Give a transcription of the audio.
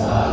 Side.